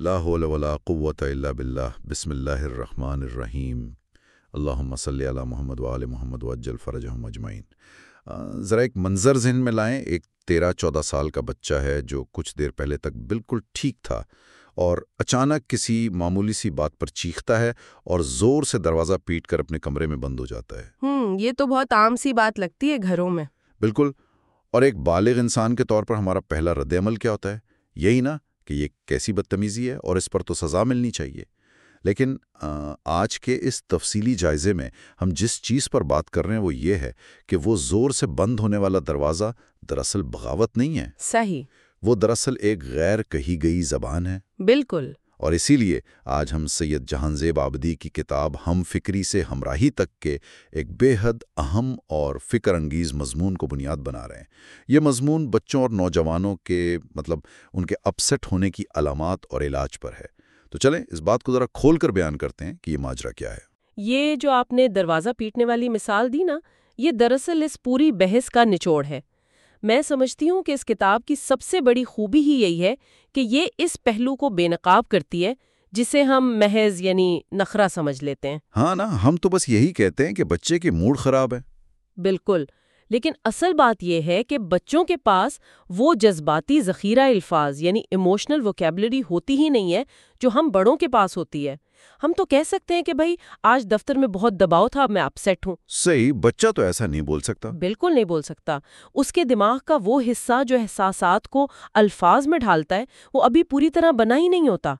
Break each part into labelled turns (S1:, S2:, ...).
S1: لا حول ولا قوت الا باللہ. بسم اللہ الرحمن الرحیم. اللہم صلی علی محمد وآل محمد وجل فرجہم اجمعین. ذرا ایک منظر ذہن میں لائیں. ایک تیرہ چودہ سال کا بچہ ہے جو کچھ دیر پہلے تک بالکل ٹھیک تھا اور اچانک کسی معمولی سی بات پر چیختا ہے اور زور سے دروازہ پیٹ کر اپنے کمرے میں بند ہو جاتا ہے۔
S2: ہوں یہ تو بہت عام سی بات لگتی ہے گھروں میں۔
S1: بالکل۔ اور ایک بالغ انسان کے طور پر ہمارا پہلا رد عمل کیا ہوتا ہے؟ یہی نا؟ کہ یہ کیسی بدتمیزی ہے اور اس پر تو سزا ملنی چاہیے۔ لیکن آج کے اس تفصیلی جائزے میں ہم جس چیز پر بات کر رہے ہیں وہ یہ ہے کہ وہ زور سے بند ہونے والا دروازہ دراصل بغاوت نہیں ہے۔
S2: صحیح۔
S1: وہ دراصل ایک غیر کہی گئی زبان ہے۔
S2: بالکل۔
S1: اور اسی لیے آج ہم سید جہان زیب آبدی کی کتاب ہم فکری سے ہمراہی تک کے ایک بے حد اہم اور فکر انگیز مضمون کو بنیاد بنا رہے ہیں۔ یہ مضمون بچوں اور نوجوانوں کے مطلب ان کے اپسٹ ہونے کی علامات اور علاج پر ہے۔ تو چلیں اس بات کو ذرا کھول کر بیان کرتے ہیں کہ یہ ماجرا کیا ہے۔
S2: یہ جو آپ نے دروازہ پیٹنے والی مثال دی نا، یہ دراصل اس پوری بحث کا نچوڑ ہے۔ میں سمجھتی ہوں کہ اس کتاب کی سب سے بڑی خوبی ہی یہی ہے کہ یہ اس پہلو کو بے نقاب کرتی ہے جسے ہم محض یعنی نخرہ سمجھ لیتے ہیں۔
S1: ہاں نا ہم تو بس یہی کہتے ہیں کہ بچے کی موڈ خراب ہے
S2: بالکل۔ لیکن اصل بات یہ ہے کہ بچوں کے پاس وہ جذباتی ذخیرہ الفاظ یعنی ایموشنل ووکیبلری ہوتی ہی نہیں ہے جو ہم بڑوں کے پاس ہوتی ہے۔ ہم تو کہہ سکتے ہیں کہ بھائی آج دفتر میں بہت دباؤ تھا میں اپسیٹ ہوں۔
S1: صحیح بچہ تو ایسا نہیں بول سکتا۔
S2: بالکل نہیں بول سکتا۔ اس کے دماغ کا وہ حصہ جو احساسات کو الفاظ میں ڈھالتا ہے وہ ابھی پوری طرح بنا ہی نہیں ہوتا۔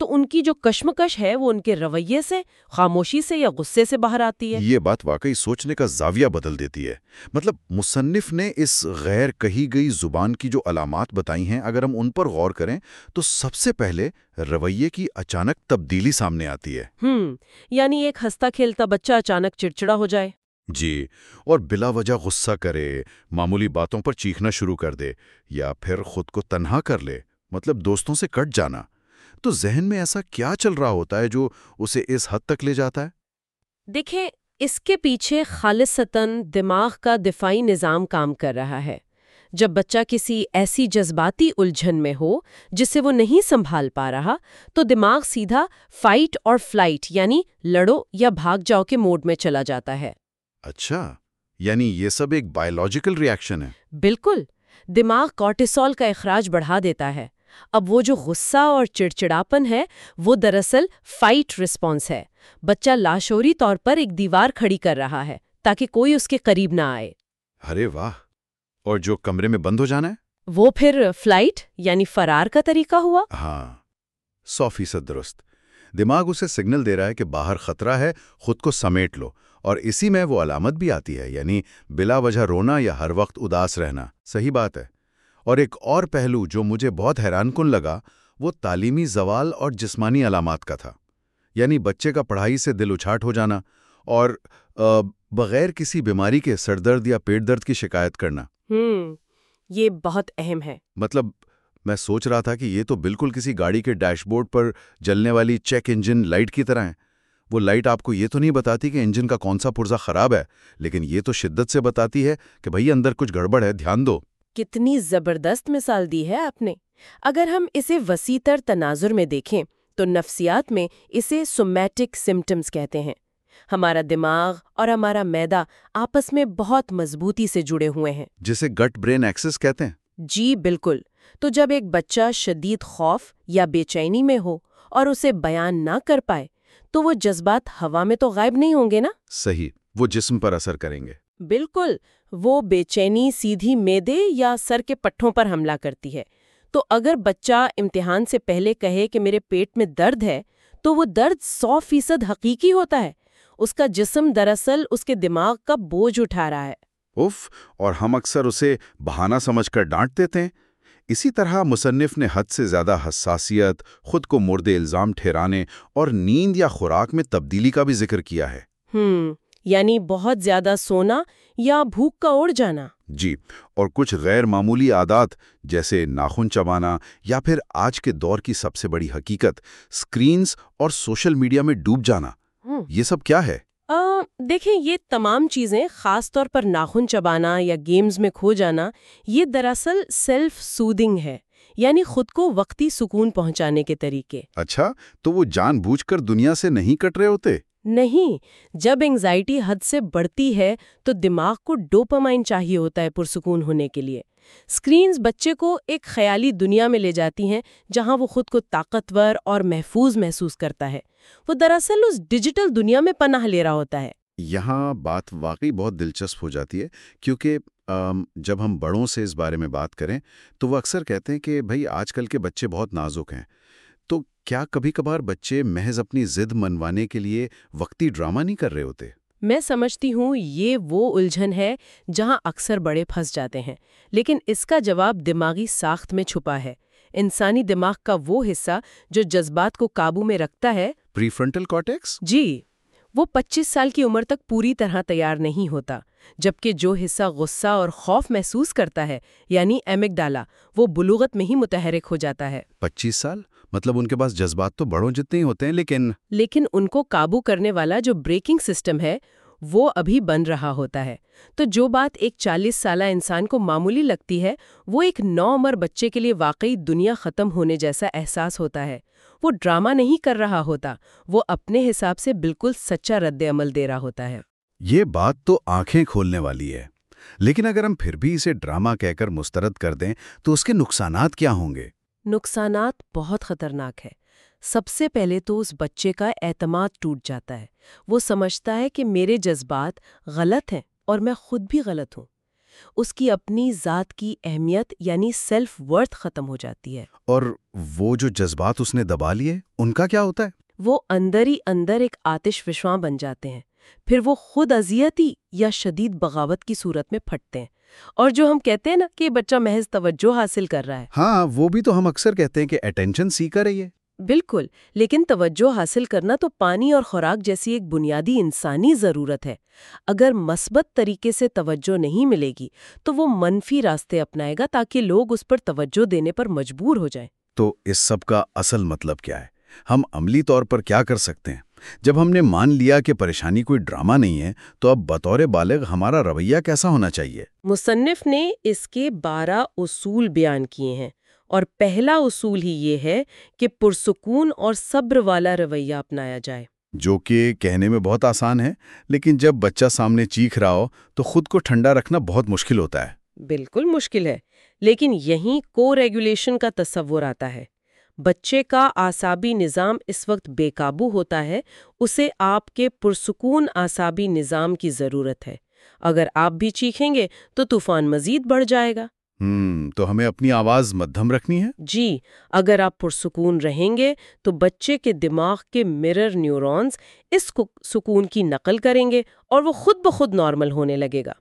S2: تو ان کی جو کشمکش ہے وہ ان کے رویے سے خاموشی سے یا غصے سے باہر آتی ہے؟
S1: یہ بات واقعی سوچنے کا زاویہ بدل دیتی ہے۔ مطلب مصنف نے اس غیر کہی گئی زبان کی جو علامات بتائی ہیں اگر ہم ان پر غور کریں تو سب سے پہلے رویے کی اچانک تبدیلی سامنے آتی ہے۔
S2: ہم یعنی ایک ہنستا کھیلتا بچہ اچانک چڑچڑا ہو جائے۔
S1: جی اور بلا وجہ غصہ کرے معمولی باتوں پر چیخنا شروع کر دے یا پھر خود کو تنہا کر لے مطلب دوستوں سے کٹ جانا۔ تو ذہن میں ایسا کیا چل رہا ہوتا ہے جو اسے اس حد تک لے جاتا ہے؟
S2: دیکھیں اس کے پیچھے خالصتاً دماغ کا دفاعی نظام کام کر رہا ہے۔ جب بچہ کسی ایسی جذباتی الجھن میں ہو جسے وہ نہیں سنبھال پا رہا تو دماغ سیدھا فائٹ اور فلائٹ یعنی لڑو یا بھاگ جاؤ کے موڈ میں چلا جاتا ہے۔
S1: اچھا یعنی یہ سب ایک بایولوجیکل ریاکشن ہے۔
S2: بالکل۔ دماغ کارٹیسول کا اخراج بڑھا دیتا ہے۔ اب وہ جو غصہ اور چڑچڑاپن ہے وہ دراصل فائٹ رسپانس ہے۔ بچہ لاشوری طور پر ایک دیوار کھڑی کر رہا ہے تاکہ کوئی اس کے قریب نہ آئے۔
S1: ارے واہ! اور جو کمرے میں بند ہو جانا ہے؟
S2: وہ پھر فلائٹ یعنی فرار کا طریقہ ہوا؟
S1: ہاں سو فیصد درست۔ دماغ اسے سگنل دے رہا ہے کہ باہر خطرہ ہے خود کو سمیٹ لو۔ اور اسی میں وہ علامت بھی آتی ہے یعنی بلا وجہ رونا یا ہر وقت اداس رہنا۔ صحیح بات ہے۔ اور ایک اور پہلو جو مجھے بہت حیران کن لگا وہ تعلیمی زوال اور جسمانی علامات کا تھا۔ یعنی بچے کا پڑھائی سے دل اچھاٹ ہو جانا اور بغیر کسی بیماری کے سر درد یا پیٹ درد کی شکایت کرنا۔
S2: ہم یہ بہت اہم ہے۔
S1: مطلب میں سوچ رہا تھا کہ یہ تو بالکل کسی گاڑی کے ڈیش بورڈ پر جلنے والی چیک انجن لائٹ کی طرح ہے۔ وہ لائٹ آپ کو یہ تو نہیں بتاتی کہ انجن کا کون سا پرزا خراب ہے لیکن یہ تو شدت سے بتاتی ہے کہ بھئی اندر کچھ گڑبڑ ہے دھیان دو۔
S2: کتنی زبردست مثال دی ہے آپ نے۔ اگر ہم اسے وسیع تر تناظر میں دیکھیں تو نفسیات میں اسے سومیٹک سمٹمز کہتے ہیں۔ ہمارا دماغ اور ہمارا میدا آپس میں بہت مضبوطی سے جڑے ہوئے ہیں۔
S1: جسے گٹ برین ایکسس کہتے ہیں۔
S2: جی بالکل۔ تو جب ایک بچہ شدید خوف یا بے چینی میں ہو اور اسے بیان نہ کر پائے تو وہ جذبات ہوا میں تو غائب نہیں ہوں گے نا؟
S1: صحیح وہ جسم پر اثر کریں گے۔
S2: بالکل وہ بے چینی سیدھی میدے یا سر کے پٹھوں پر حملہ کرتی ہے۔ تو اگر بچہ امتحان سے پہلے کہے کہ میرے پیٹ میں درد ہے تو وہ درد سو فیصد حقیقی ہوتا ہے۔ اس کا جسم دراصل اس کے دماغ کا بوجھ اٹھا رہا ہے۔
S1: اف اور ہم اکثر اسے بہانہ سمجھ کر ڈانٹ دیتے ہیں۔ اسی طرح مصنف نے حد سے زیادہ حساسیت خود کو مرد الزام ٹھہرانے اور نیند یا خوراک میں تبدیلی کا بھی ذکر کیا ہے۔
S2: ہم یعنی بہت زیادہ سونا یا بھوک کا اڑ جانا۔
S1: جی اور کچھ غیر معمولی عادات جیسے ناخن چبانا یا پھر آج کے دور کی سب سے بڑی حقیقت سکرینز اور سوشل میڈیا میں ڈوب جانا۔ یہ سب کیا ہے؟
S2: دیکھیں یہ تمام چیزیں خاص طور پر ناخن چبانا یا گیمز میں کھو جانا یہ دراصل سیلف سودنگ ہے۔ یعنی خود کو وقتی سکون پہنچانے کے طریقے۔
S1: اچھا تو وہ جان بوجھ کر دنیا سے نہیں کٹ رہے ہوتے؟
S2: نہیں جب انگزائٹی حد سے بڑھتی ہے تو دماغ کو ڈوپامائن چاہیے ہوتا ہے پرسکون ہونے کے لیے۔ اسکرینز بچے کو ایک خیالی دنیا میں لے جاتی ہیں جہاں وہ خود کو طاقتور اور محفوظ محسوس کرتا ہے۔ وہ دراصل اس ڈیجیٹل دنیا میں پناہ لے رہا ہوتا ہے۔
S1: یہاں بات واقعی بہت دلچسپ ہو جاتی ہے کیونکہ جب ہم بڑوں سے اس بارے میں بات کریں تو وہ اکثر کہتے ہیں کہ بھئی آج کل کے بچے بہت نازک ہیں۔ تو کیا کبھی کبھار بچے محض اپنی ضد منوانے کے لیے وقتی ڈرامہ نہیں کر رہے ہوتے؟
S2: میں سمجھتی ہوں یہ وہ الجھن ہے جہاں اکثر بڑے پھنس جاتے ہیں لیکن اس کا جواب دماغی ساخت میں چھپا ہے۔ انسانی دماغ کا وہ حصہ جو جذبات کو قابو میں رکھتا ہے۔
S1: Prefrontal cortex?
S2: جی۔ وہ پچیس سال کی عمر تک پوری طرح تیار نہیں ہوتا جبکہ جو حصہ غصہ اور خوف محسوس کرتا ہے یعنی ایمک ڈالا وہ بلوغت میں ہی متحرک ہو جاتا ہے۔
S1: پچیس سال؟ مطلب ان کے پاس جذبات تو بڑوں جتنے ہی ہوتے ہیں لیکن
S2: لیکن ان کو قابو کرنے والا جو بریکنگ سسٹم ہے وہ ابھی بن رہا ہوتا ہے۔ تو جو بات ایک چالیس سالہ انسان کو معمولی لگتی ہے وہ ایک نو عمر بچے کے لیے واقعی دنیا ختم ہونے جیسا احساس ہوتا ہے۔ وہ ڈرامہ نہیں کر رہا ہوتا وہ اپنے حساب سے بالکل سچا رد عمل دے رہا ہوتا ہے۔
S1: یہ بات تو آنکھیں کھولنے والی ہے لیکن اگر ہم پھر بھی اسے ڈرامہ کہہ کر مسترد کر دیں تو اس کے نقصانات کیا ہوں گے؟
S2: نقصانات بہت خطرناک ہے۔ سب سے پہلے تو اس بچے کا اعتماد ٹوٹ جاتا ہے۔ وہ سمجھتا ہے کہ میرے جذبات غلط ہیں اور میں خود بھی غلط ہوں۔ اس کی اپنی ذات کی اہمیت یعنی سیلف ورتھ ختم ہو جاتی ہے۔
S1: اور وہ جو جذبات اس نے دبا لیے ان کا کیا ہوتا ہے؟
S2: وہ اندر ہی اندر ایک آتش فشواں بن جاتے ہیں۔ پھر وہ خود اذیتی یا شدید بغاوت کی صورت میں پھٹتے ہیں۔ اور جو ہم کہتے ہیں نا کہ بچہ محض توجہ حاصل کر رہا ہے۔
S1: ہاں وہ بھی تو ہم اکثر کہتے ہیں کہ اٹینشن سیکر ہے یہ۔
S2: بالکل لیکن توجہ حاصل کرنا تو پانی اور خوراک جیسی ایک بنیادی انسانی ضرورت ہے۔ اگر مثبت طریقے سے توجہ نہیں ملے گی تو وہ منفی راستے اپنائے گا تاکہ لوگ اس پر توجہ دینے پر مجبور ہو جائیں۔
S1: تو اس سب کا اصل مطلب کیا ہے؟ ہم عملی طور پر کیا کر سکتے ہیں؟ جب ہم نے مان لیا کہ پریشانی کوئی ڈرامہ نہیں ہے تو اب بطور بالغ ہمارا رویہ کیسا ہونا چاہیے؟
S2: مصنف نے اس کے بارہ اصول بیان کیے ہیں۔ اور پہلا اصول ہی یہ ہے کہ پرسکون اور صبر والا رویہ اپنایا جائے۔
S1: جو کہ کہنے میں بہت آسان ہے لیکن جب بچہ سامنے چیخ رہا ہو تو خود کو ٹھنڈا رکھنا بہت مشکل ہوتا ہے۔
S2: بالکل مشکل ہے لیکن یہیں کو ریگولیشن کا تصور آتا ہے۔ بچے کا آسابی نظام اس وقت بے قابو ہوتا ہے اسے آپ کے پرسکون آسابی نظام کی ضرورت ہے۔ اگر آپ بھی چیخیں گے تو طوفان مزید بڑھ جائے گا۔
S1: ہم تو ہمیں اپنی آواز مدھم رکھنی ہے؟
S2: جی اگر آپ پرسکون رہیں گے تو بچے کے دماغ کے مرر نیورونز اس کو سکون کی نقل کریں گے اور وہ خود بخود نارمل ہونے لگے گا۔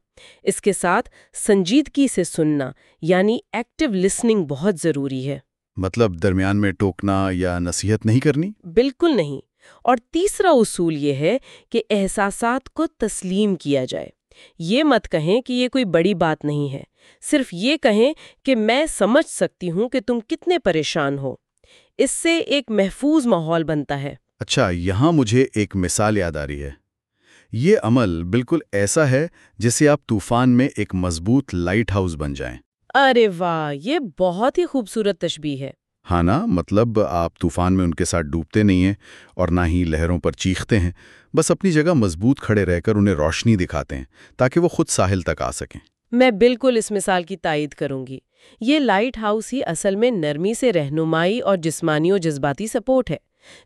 S2: اس کے ساتھ سنجیدگی سے سننا یعنی ایکٹیو لسننگ بہت ضروری ہے۔
S1: مطلب درمیان میں ٹوکنا یا نصیحت نہیں کرنی؟
S2: بالکل نہیں۔ اور تیسرا اصول یہ ہے کہ احساسات کو تسلیم کیا جائے۔ یہ مت کہیں کہ یہ کوئی بڑی بات نہیں ہے۔ صرف یہ کہیں کہ میں سمجھ سکتی ہوں کہ تم کتنے پریشان ہو۔ اس سے ایک محفوظ ماحول بنتا ہے۔
S1: اچھا یہاں مجھے ایک مثال یاد آ رہی ہے۔ یہ عمل بالکل ایسا ہے جسے آپ طوفان میں ایک مضبوط لائٹ ہاؤس بن جائیں۔
S2: ارے واہ یہ بہت ہی خوبصورت تشبیح ہے۔
S1: ہاں نا مطلب آپ طوفان میں ان کے ساتھ ڈوبتے نہیں ہیں اور نہ ہی لہروں پر چیختے ہیں۔ بس اپنی جگہ مضبوط کھڑے رہ کر انہیں روشنی دکھاتے ہیں تاکہ وہ خود ساحل تک آ سکیں۔
S2: میں بالکل اس مثال کی تائید کروں گی۔ یہ لائٹ ہاؤس ہی اصل میں نرمی سے رہنمائی اور جسمانی و جذباتی سپورٹ ہے۔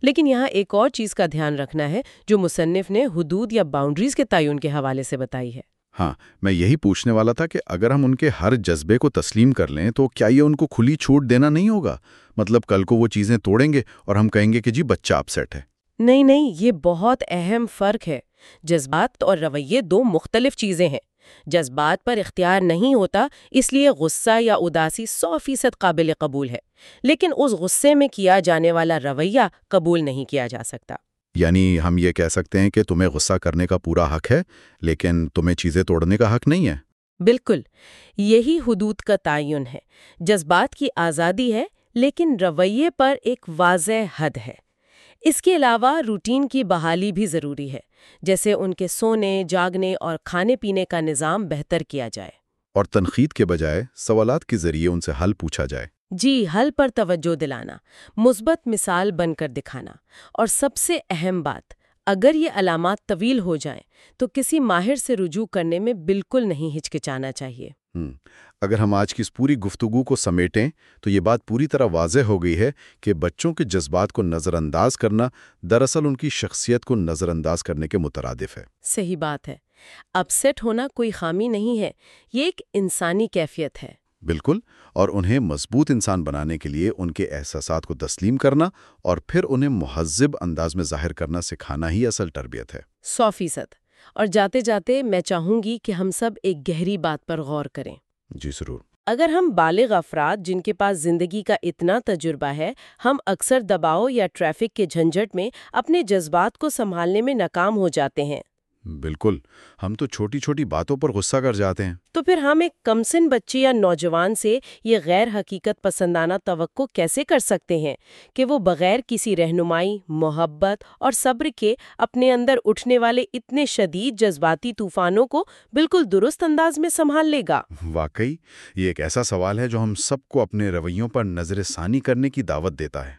S2: لیکن یہاں ایک اور چیز کا دھیان رکھنا ہے جو مصنف نے حدود یا باؤنڈریز کے تعین کے حوالے سے بتائی ہے۔
S1: ہاں میں یہی پوچھنے والا تھا کہ اگر ہم ان کے ہر جذبے کو تسلیم کر لیں تو کیا یہ ان کو کھلی چھوٹ دینا نہیں ہوگا؟ مطلب کل کو وہ چیزیں توڑیں گے اور ہم کہیں گے کہ جی بچہ اپسیٹ ہے۔
S2: نہیں نہیں، یہ بہت اہم فرق ہے۔ جذبات اور رویے دو مختلف چیزیں ہیں۔ جذبات پر اختیار نہیں ہوتا، اس لیے غصہ یا اداسی سو فیصد قابل قبول ہے۔ لیکن اس غصے میں کیا جانے والا رویہ قبول نہیں کیا جا سکتا۔
S1: یعنی ہم یہ کہہ سکتے ہیں کہ تمہیں غصہ کرنے کا پورا حق ہے لیکن تمہیں چیزیں توڑنے کا حق نہیں ہے۔
S2: بالکل یہی حدود کا تعین ہے۔ جذبات کی آزادی ہے لیکن رویے پر ایک واضح حد ہے۔ اس کے علاوہ روٹین کی بحالی بھی ضروری ہے جیسے ان کے سونے جاگنے اور کھانے پینے کا نظام بہتر کیا جائے۔
S1: اور تنقید کے بجائے سوالات کے ذریعے ان سے حل پوچھا جائے۔
S2: جی حل پر توجہ دلانا مثبت مثال بن کر دکھانا۔ اور سب سے اہم بات اگر یہ علامات طویل ہو جائیں تو کسی ماہر سے رجوع کرنے میں بالکل نہیں ہچکچانا چاہیے۔
S1: اگر ہم آج کی اس پوری گفتگو کو سمیٹیں تو یہ بات پوری طرح واضح ہو گئی ہے کہ بچوں کے جذبات کو نظر انداز کرنا دراصل ان کی شخصیت کو نظر انداز کرنے کے مترادف ہے۔
S2: صحیح بات ہے۔ اپسیٹ ہونا کوئی خامی نہیں ہے یہ ایک انسانی کیفیت ہے۔
S1: بالکل اور انہیں مضبوط انسان بنانے کے لیے ان کے احساسات کو تسلیم کرنا اور پھر انہیں مہذب انداز میں ظاہر کرنا سکھانا ہی اصل تربیت ہے۔
S2: سو فیصد۔ اور جاتے جاتے میں چاہوں گی کہ ہم سب ایک گہری بات پر غور کریں۔
S1: جی ضرور۔
S2: اگر ہم بالغ افراد جن کے پاس زندگی کا اتنا تجربہ ہے ہم اکثر دباؤ یا ٹریفک کے جھنجٹ میں اپنے جذبات کو سنبھالنے میں ناکام ہو جاتے ہیں۔
S1: بالکل۔ ہم تو چھوٹی چھوٹی باتوں پر غصہ کر جاتے ہیں۔
S2: تو پھر ہم ایک کمسن بچے یا نوجوان سے یہ غیر حقیقت پسندانہ توقع کیسے کر سکتے ہیں کہ وہ بغیر کسی رہنمائی محبت اور صبر کے اپنے اندر اٹھنے والے اتنے شدید جذباتی طوفانوں کو بالکل درست انداز میں سنبھال لے گا؟
S1: واقعی یہ ایک ایسا سوال ہے جو ہم سب کو اپنے رویوں پر نظر ثانی کرنے کی دعوت دیتا ہے۔